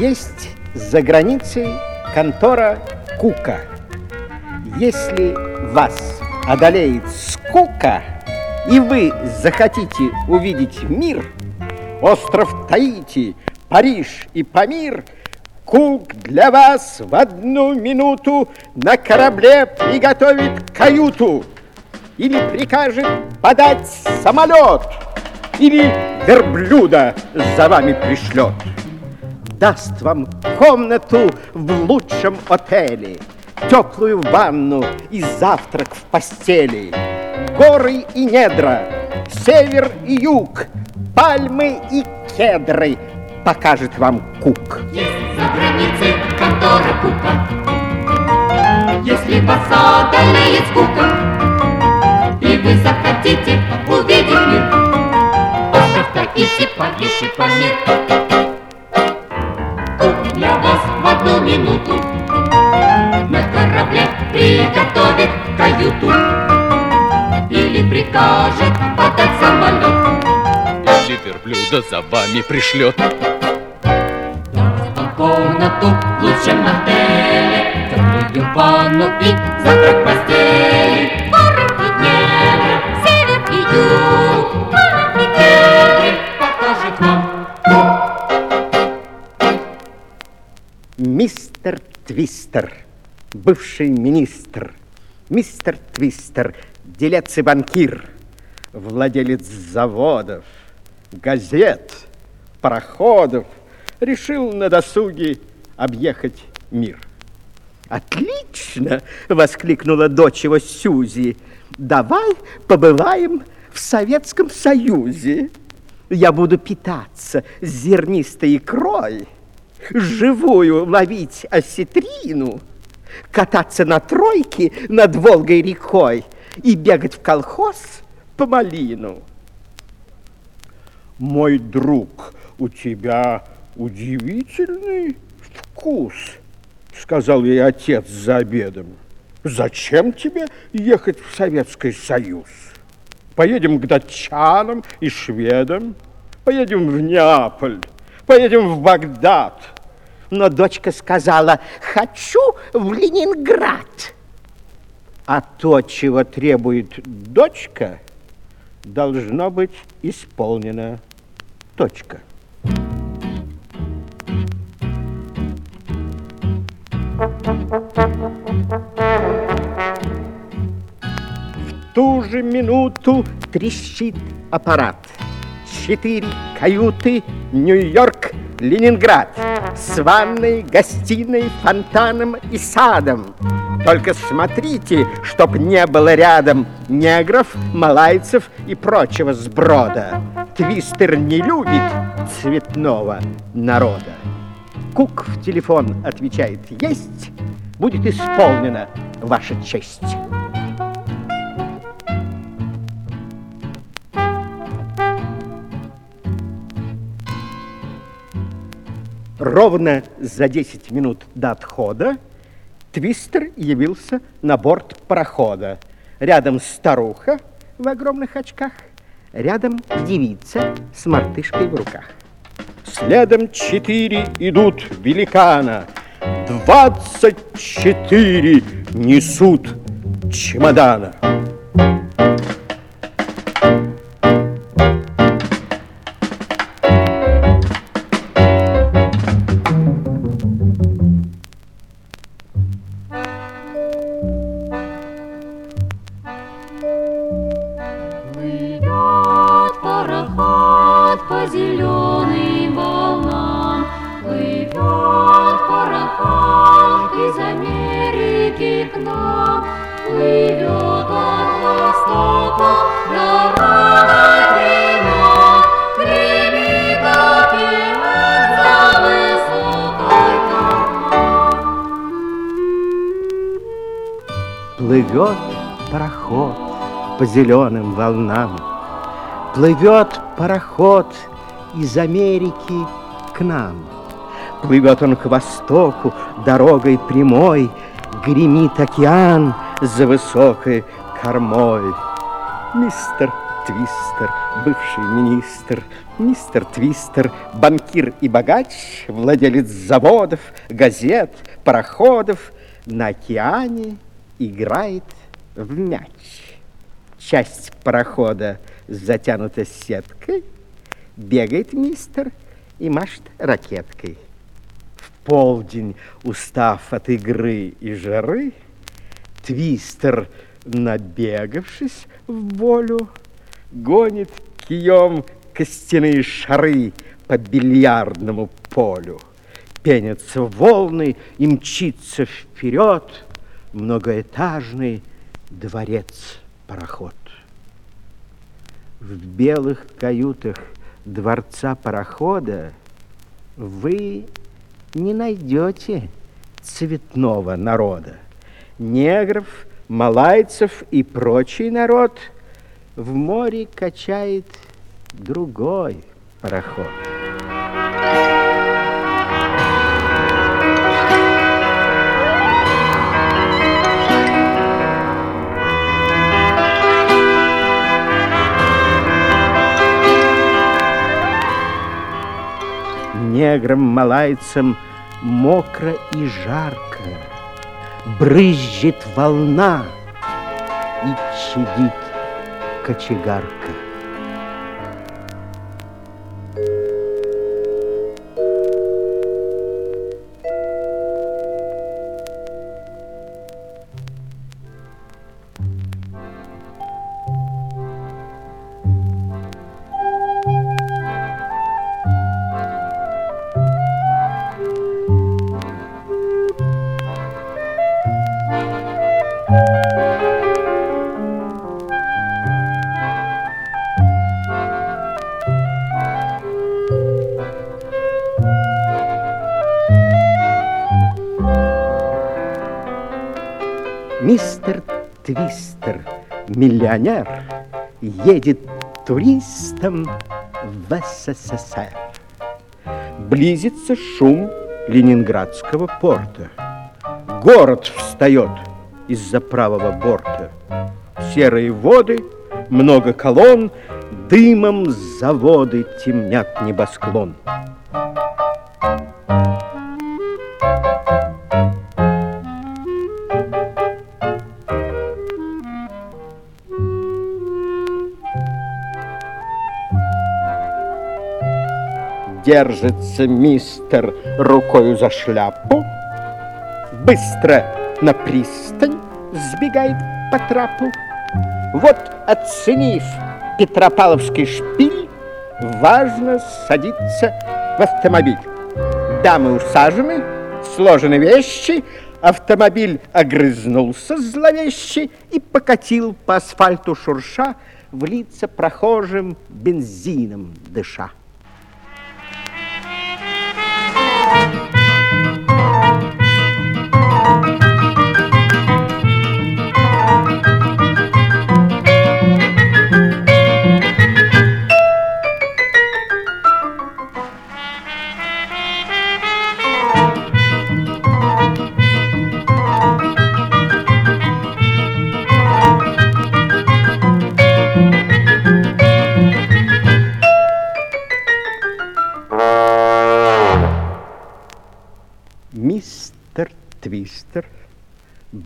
Есть за границей контора Кука. Если вас одолеет скука, и вы захотите увидеть мир, остров Таити, Париж и Памир, Кук для вас в одну минуту на корабле приготовит каюту или прикажет подать самолет, или верблюда за вами пришлет. Даст вам комнату в лучшем отеле, теплую ванну и завтрак в постели, горы и недра, север и юг, пальмы и кедры покажет вам Кук. Есть за границей контора Кука. Если вас одолеет скука, и вы захотите увидеть мир, остров Таити, Париж и Памир. Минуту на корабле приготовит каюту или прикажет подать самолет. Или верблюда за вами пришлет. Комнату в лучшем отеле, теплую ванну и завтрак Мистер Твистер, бывший министр, мистер Твистер, делец и банкир, владелец заводов, газет, пароходов, решил на досуге объехать мир. Отлично! воскликнула дочь его Сюзи. Давай побываем в Советском Союзе. Я буду питаться зернистой икрой, живую ловить осетрину, кататься на тройке над Волгой рекой и бегать в колхоз по малину. Мой друг, у тебя удивительный вкус, сказал ей отец за обедом. Зачем тебе ехать в Советский Союз? Поедем к датчанам и шведам, поедем в Неаполь, поедем в Багдад. Но дочка сказала, хочу в Ленинград. А то, чего требует дочка, должно быть исполнено. Точка. В ту же минуту трещит аппарат. Четыре каюты, Нью-Йорк, Ленинград. С ванной, гостиной, фонтаном и садом. Только смотрите, чтоб не было рядом негров, малайцев и прочего сброда. Твистер не любит цветного народа. Кук в телефон отвечает «Есть!» Будет исполнена ваша честь. Ровно за 10 минут до отхода Твистер явился на борт парохода. Рядом старуха в огромных очках, рядом девица с мартышкой в руках. Следом четыре идут великана, двадцать четыре несут чемодана. Зеленым волнам. Плывет пароход из Америки к нам. Плывет он к востоку дорогой прямой, Гремит океан за высокой кормой. Мистер Твистер, бывший министр, мистер Твистер, банкир и богач, владелец заводов, газет, пароходов, на океане играет в мяч. Часть парохода затянута сеткой, бегает мистер и машет ракеткой. В полдень, устав от игры и жары, Твистер, набегавшись в волю, гонит кием костяные шары по бильярдному полю. Пенятся волны и мчится вперед многоэтажный дворец-пароход. В белых каютах дворца парохода вы не найдете цветного народа. Негров, малайцев и прочий народ в море качает другой пароход. Неграм, малайцам мокро и жарко, Брызжет волна и чадит кочегарка. Мистер Твистер, миллионер, едет туристом в СССР. Близится шум Ленинградского порта. Город встает из-за правого борта. Серые воды, много колонн, дымом заводы темнят небосклон. Держится мистер рукою за шляпу, Быстро на пристань сбегает по трапу. Вот, оценив Петропавловский шпиль, Важно садиться в автомобиль. Дамы усажены, сложены вещи, Автомобиль огрызнулся зловеще И покатил по асфальту шурша В лица прохожим бензином дыша.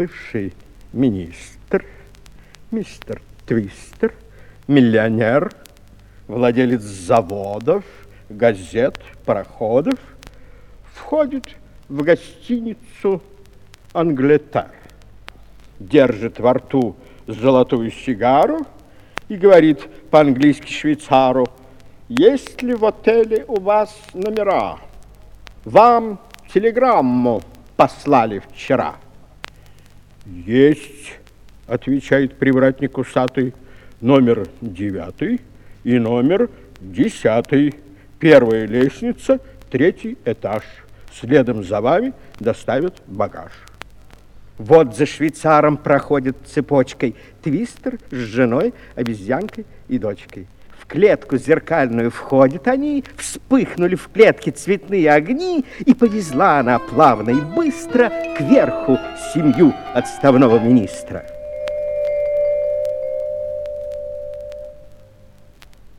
Бывший министр, мистер Твистер, миллионер, владелец заводов, газет, пароходов, входит в гостиницу «Англетер», держит во рту золотую сигару и говорит по-английски швейцару, есть ли в отеле у вас номера? Вам телеграмму послали вчера. Есть, отвечает привратник усатый, номер девятый и номер десятый. Первая лестница, третий этаж. Следом за вами доставят багаж. Вот за швейцаром проходит цепочкой твистер с женой, обезьянкой и дочкой. Клетку зеркальную входят они, вспыхнули в клетке цветные огни, и повезла она плавно и быстро кверху семью отставного министра.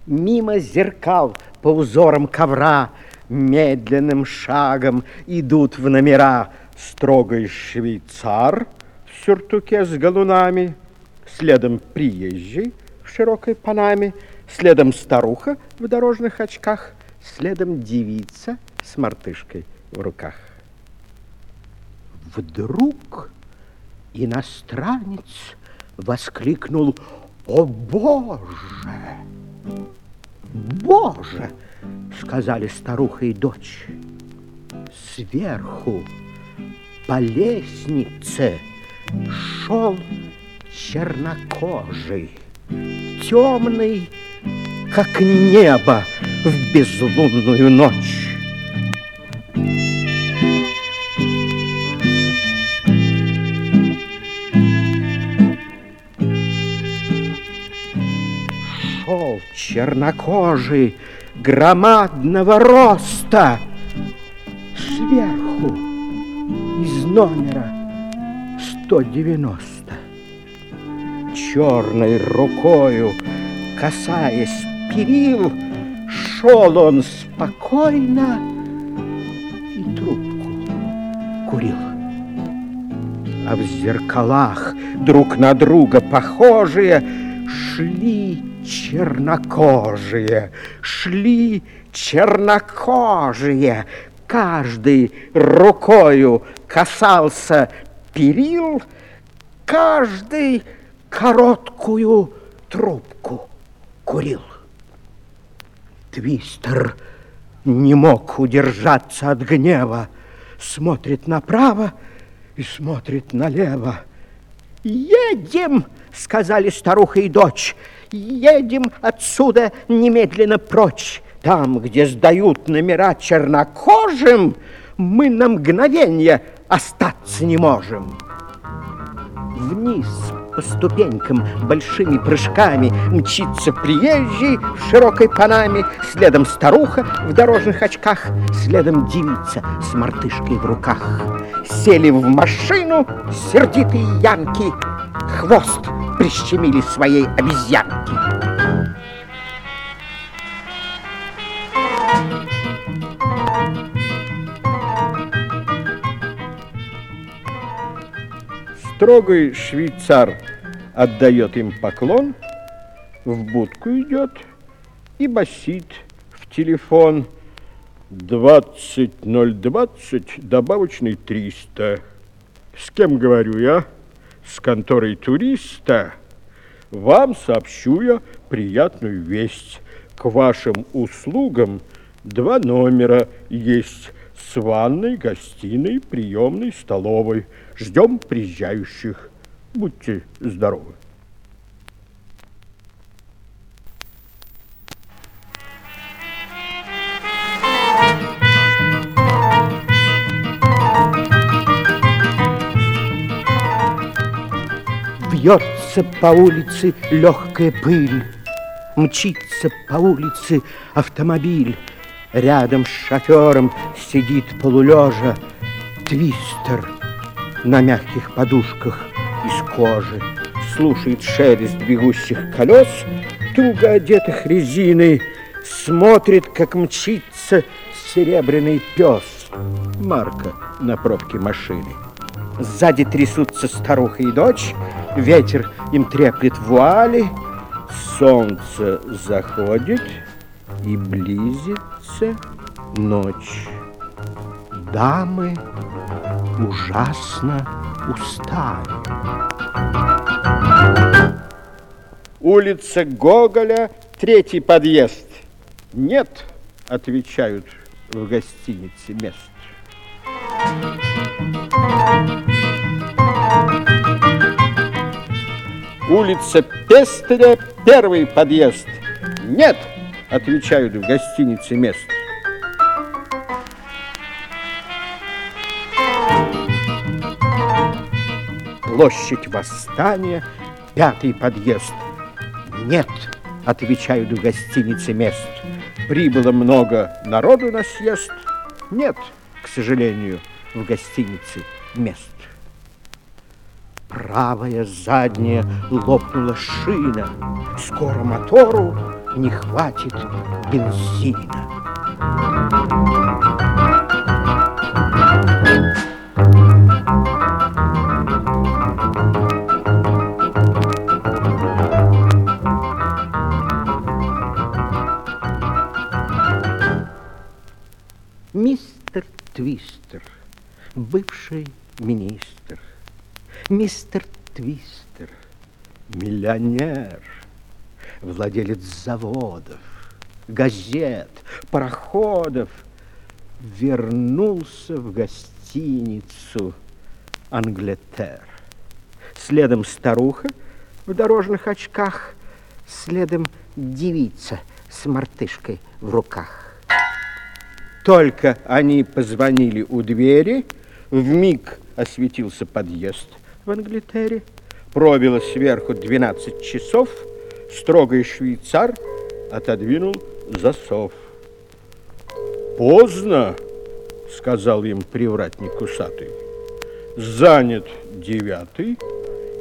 Мимо зеркал по узорам ковра медленным шагом идут в номера строгий швейцар в сюртуке с галунами, следом приезжий в широкой панаме, следом старуха в дорожных очках, следом девица с мартышкой в руках. Вдруг иностранец воскликнул «О, Боже!» «Боже!» — сказали старуха и дочь. Сверху по лестнице шел чернокожий, темный, как небо в безлунную ночь. Шел чернокожий, громадного роста, сверху из номера 190. Черной рукою, касаясь перил, шел он спокойно и трубку курил. А в зеркалах друг на друга похожие шли чернокожие, шли чернокожие. Каждый рукою касался перил, каждый короткую трубку курил. Твистер не мог удержаться от гнева, смотрит направо и смотрит налево. «Едем!» — сказали старуха и дочь. «Едем отсюда немедленно прочь. Там, где сдают номера чернокожим, мы на мгновение остаться не можем». Вниз по ступенькам большими прыжками мчится приезжий в широкой панаме, следом старуха в дорожных очках, следом девица с мартышкой в руках. Сели в машину сердитые янки, хвост прищемили своей обезьянки. Строгий швейцар отдает им поклон, в будку идет и басит в телефон 20020, добавочный 300. С кем говорю я? С конторой туриста. Вам сообщу я приятную весть. К вашим услугам два номера есть с ванной, гостиной, приемной, столовой. Ждем приезжающих. Будьте здоровы. Вьется по улице легкая пыль, Мчится по улице автомобиль. Рядом с шофером сидит полулежа Твистер на мягких подушках из кожи. Слушает шелест бегущих колес, туго одетых резиной, Смотрит, как мчится серебряный пес. Марка на пробке машины. Сзади трясутся старуха и дочь, ветер им треплет вуали, солнце заходит и близится ночь. Дамы ужасно устали. Улица Гоголя, третий подъезд. Нет, отвечают в гостинице мест. Улица Пестеля, первый подъезд. Нет, отвечают в гостинице мест. Площадь Восстания, пятый подъезд. Нет, отвечают в гостинице мест. Прибыло много народу на съезд. Нет, к сожалению, в гостинице мест. Правая задняя лопнула шина. Скоро мотору не хватит бензина. Мистер Твистер, бывший министр, мистер Твистер, миллионер, владелец заводов, газет, пароходов, вернулся в гостиницу Англетер. Следом старуха в дорожных очках, следом девица с мартышкой в руках. Только они позвонили у двери, в миг осветился подъезд в Англитере, пробило сверху 12 часов, строгий швейцар отодвинул засов. «Поздно!» — сказал им привратник усатый. «Занят девятый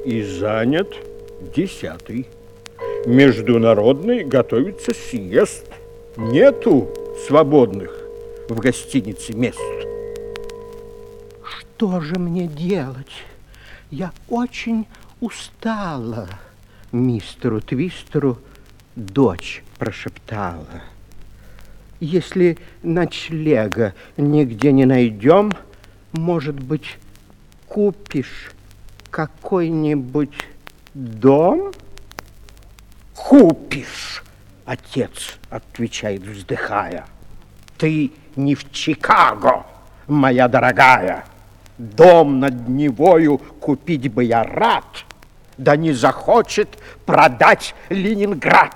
и занят десятый. Международный готовится съезд. Нету свободных в гостинице мест. Что же мне делать? Я очень устала. Мистеру Твистеру дочь прошептала. Если ночлега нигде не найдем, может быть, купишь какой-нибудь дом? Купишь, отец отвечает, вздыхая. Ты не в Чикаго, моя дорогая. Дом над Невою купить бы я рад, да не захочет продать Ленинград.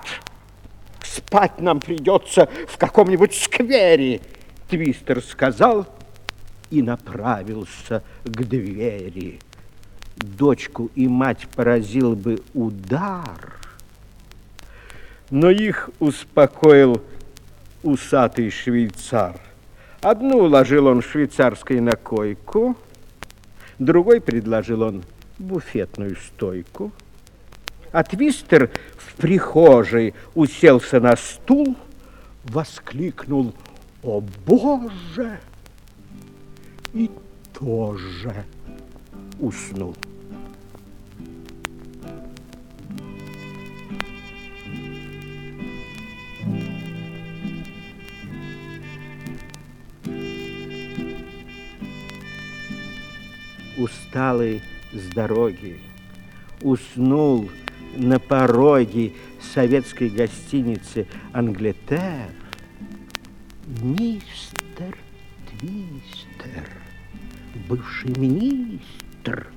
Спать нам придется в каком-нибудь сквере, Твистер сказал и направился к двери. Дочку и мать поразил бы удар, но их успокоил усатый швейцар. Одну уложил он швейцарской на койку, другой предложил он буфетную стойку. А Твистер в прихожей уселся на стул, воскликнул «О, Боже!» и тоже уснул. усталый с дороги, уснул на пороге советской гостиницы «Англетер», мистер Твистер, бывший министр,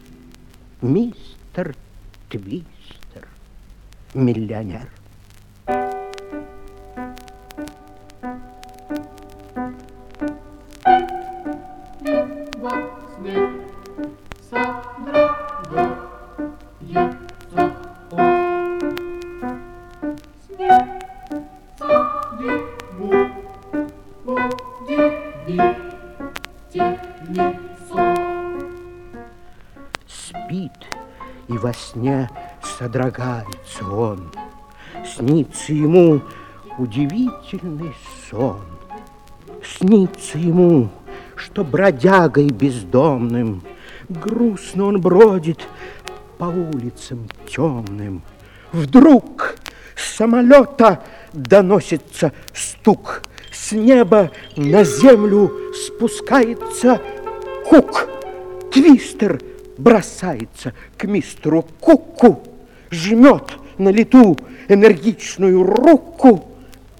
мистер Твистер, миллионер. Сне содрогается он. Снится ему удивительный сон. Снится ему, что бродягой бездомным грустно он бродит по улицам темным. Вдруг с самолета доносится стук. С неба на землю спускается кук. Твистер бросается к мистеру Куку, жмет на лету энергичную руку,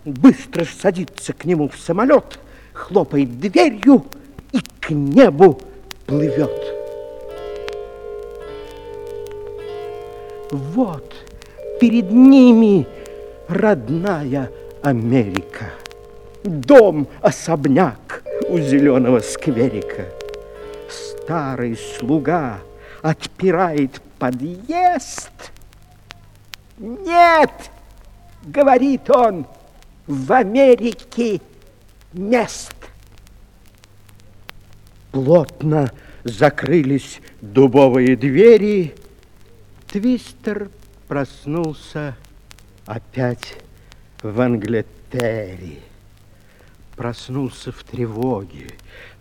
быстро садится к нему в самолет, хлопает дверью и к небу плывет. Вот перед ними родная Америка. Дом-особняк у зеленого скверика. Старый слуга отпирает подъезд. Нет, говорит он, в Америке мест. Плотно закрылись дубовые двери. Твистер проснулся опять в Англетере. Проснулся в тревоге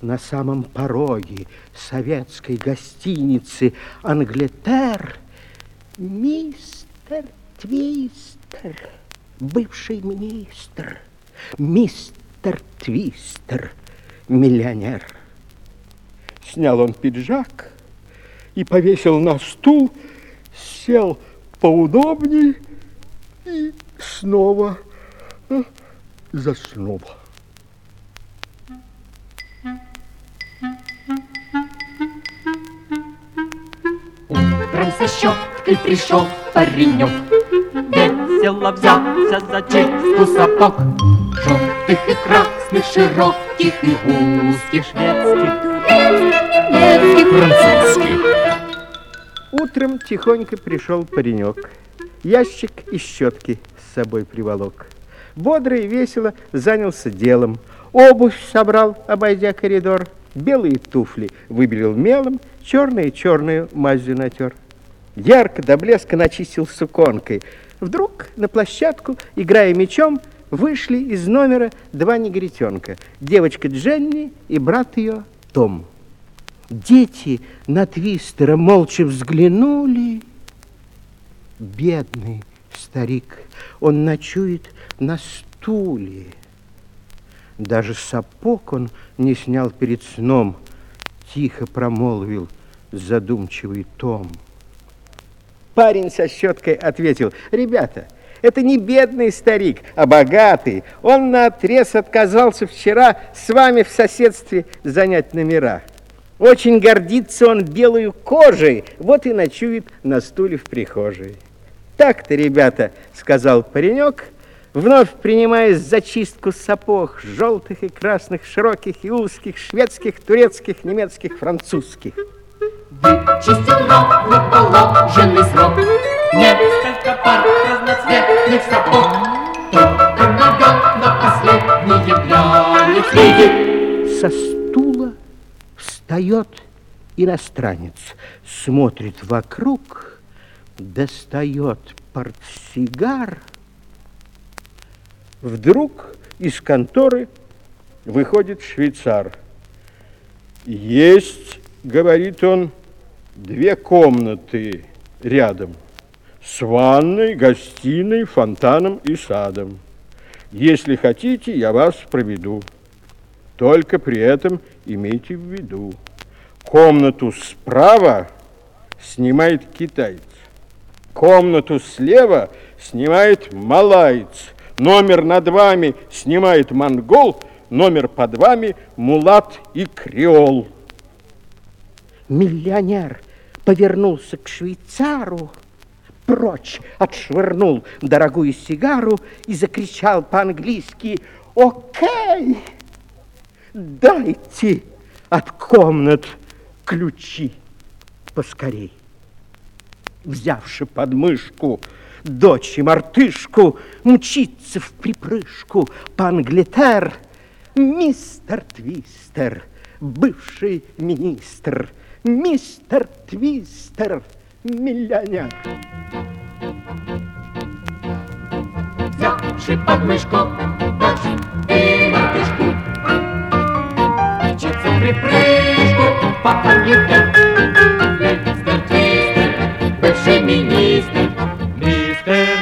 на самом пороге советской гостиницы Англетер мистер Твистер, бывший министр, мистер Твистер, миллионер. Снял он пиджак и повесил на стул, сел поудобней и снова э, заснул. Утром со щеткой пришел паренек, Весело взялся за чистку сапог, Желтых и красных, широких и узких, Шведских, немецких, французских. Утром тихонько пришел паренек. Ящик и щетки с собой приволок. Бодро и весело занялся делом. Обувь собрал, обойдя коридор. Белые туфли выбелил мелом, черные черную мазью натер. Ярко до блеска начистил суконкой. Вдруг на площадку, играя мечом, вышли из номера два негритенка. Девочка Дженни и брат ее Том. Дети на Твистера молча взглянули. Бедный старик, он ночует на стуле. Даже сапог он не снял перед сном, Тихо промолвил задумчивый Том. Парень со щеткой ответил, ребята, это не бедный старик, а богатый. Он наотрез отказался вчера с вами в соседстве занять номера. Очень гордится он белой кожей, вот и ночует на стуле в прихожей. Так-то, ребята, сказал паренек, вновь принимаясь за чистку сапог, желтых и красных, широких и узких, шведских, турецких, немецких, французских. Вычистил ровно положенный срок, Несколько пар разноцветных сапог, Только навел на последние глянец видит. Со стула встает иностранец, смотрит вокруг, достает портсигар. Вдруг из конторы выходит швейцар. Есть, говорит он, две комнаты рядом с ванной, гостиной, фонтаном и садом. Если хотите, я вас проведу. Только при этом имейте в виду, комнату справа снимает китаец, комнату слева снимает малаец, номер над вами снимает монгол, номер под вами мулат и креол. Миллионер повернулся к швейцару, прочь отшвырнул дорогую сигару и закричал по-английски «Окей!» Дайте от комнат ключи поскорей. Взявши под мышку дочь и мартышку, мчится в припрыжку по Англитер. Мистер Твистер, бывший министр, мистер Твистер, миллионер. Взявши под мышку дочь и мартышку, мчится в припрыжку по Англитер. Мистер Твистер, бывший министр, เต